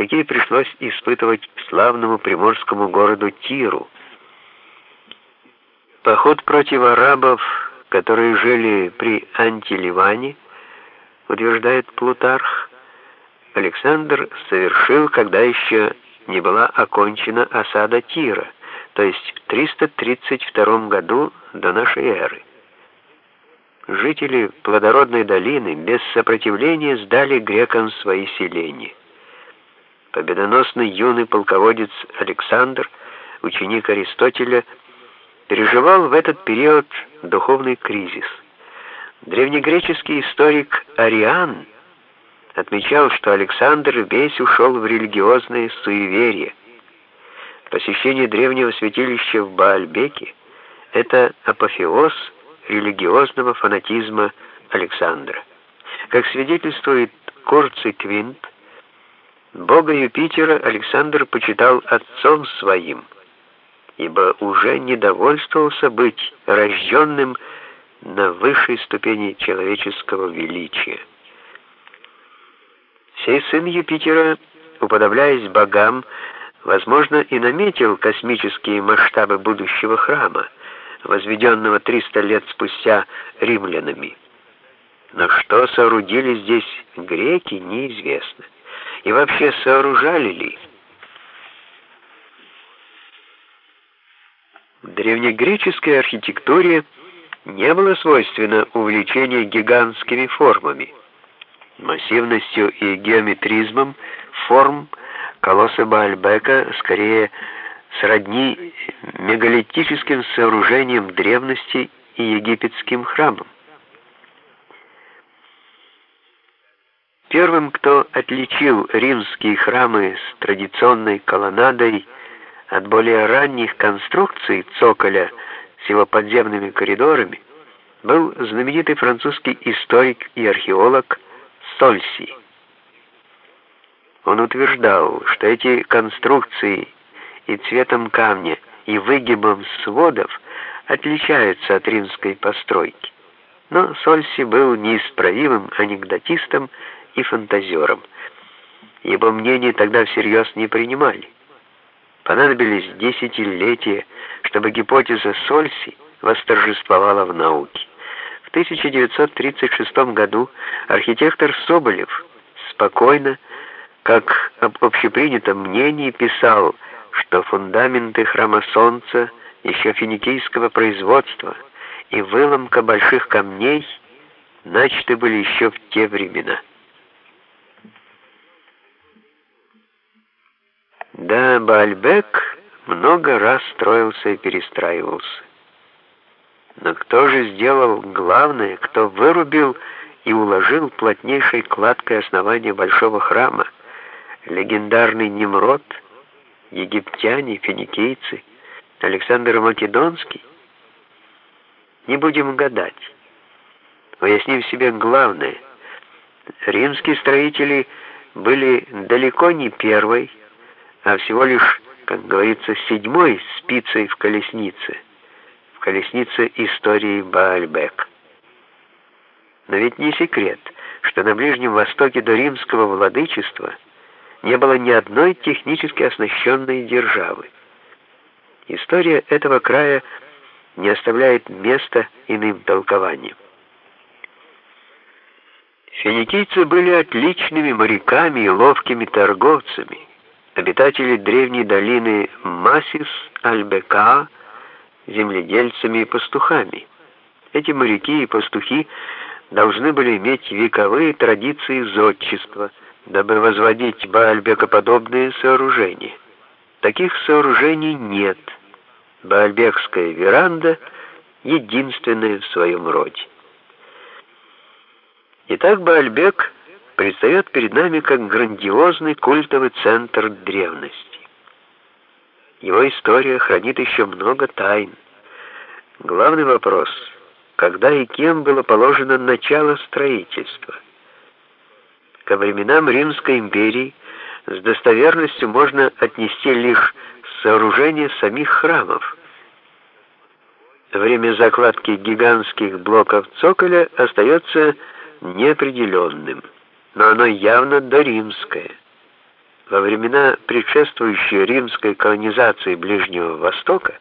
какие пришлось испытывать славному приморскому городу Тиру. Поход против арабов, которые жили при Антиливане, утверждает Плутарх, Александр совершил, когда еще не была окончена осада Тира, то есть в 332 году до нашей эры. Жители плодородной долины без сопротивления сдали грекам свои селения. Победоносный юный полководец Александр, ученик Аристотеля, переживал в этот период духовный кризис. Древнегреческий историк Ариан отмечал, что Александр весь ушел в религиозные суеверия. Посещение древнего святилища в Баальбеке — это апофеоз религиозного фанатизма Александра. Как свидетельствует Корций Квинт, бога Юпитера Александр почитал отцом своим, ибо уже не довольствовался быть рожденным на высшей ступени человеческого величия. Сей сын Юпитера, уподобляясь богам, возможно, и наметил космические масштабы будущего храма, возведенного 300 лет спустя римлянами. Но что соорудили здесь греки, неизвестно. И вообще сооружали ли? Древнегреческой архитектуре не было свойственно увлечение гигантскими формами. Массивностью и геометризмом форм колосса Баальбека скорее сродни мегалитическим сооружениям древности и египетским храмам. Первым, кто отличил римские храмы с традиционной колоннадой от более ранних конструкций цоколя с его подземными коридорами, был знаменитый французский историк и археолог Сольси. Он утверждал, что эти конструкции и цветом камня, и выгибом сводов отличаются от римской постройки. Но Сольси был неисправимым анекдотистом и фантазером. Его мнение тогда всерьез не принимали. Понадобились десятилетия, чтобы гипотеза Сольси восторжествовала в науке. В 1936 году архитектор Соболев спокойно, как об общепринятом мнении, писал, что фундаменты храма Солнца еще финикийского производства и выломка больших камней начаты были еще в те времена. Да, Бальбек много раз строился и перестраивался. Но кто же сделал главное, кто вырубил и уложил плотнейшей кладкой основание большого храма? Легендарный Немрод, египтяне, финикийцы, Александр Македонский? Не будем гадать. Уясним себе главное. Римские строители были далеко не первой, а всего лишь, как говорится, седьмой спицей в колеснице, в колеснице истории Баальбек. Но ведь не секрет, что на Ближнем Востоке до римского владычества не было ни одной технически оснащенной державы. История этого края не оставляет места иным толкованиям. Финикийцы были отличными моряками и ловкими торговцами, обитатели древней долины Масис, Альбека, земледельцами и пастухами. Эти моряки и пастухи должны были иметь вековые традиции зодчества, дабы возводить Баальбекоподобные сооружения. Таких сооружений нет. Баальбекская веранда единственная в своем роде. Итак, Баальбек предстает перед нами как грандиозный культовый центр древности. Его история хранит еще много тайн. Главный вопрос — когда и кем было положено начало строительства? Ко временам Римской империи с достоверностью можно отнести лишь сооружение самих храмов. Время закладки гигантских блоков цоколя остается неопределенным но оно явно доримское. Во времена предшествующей римской колонизации Ближнего Востока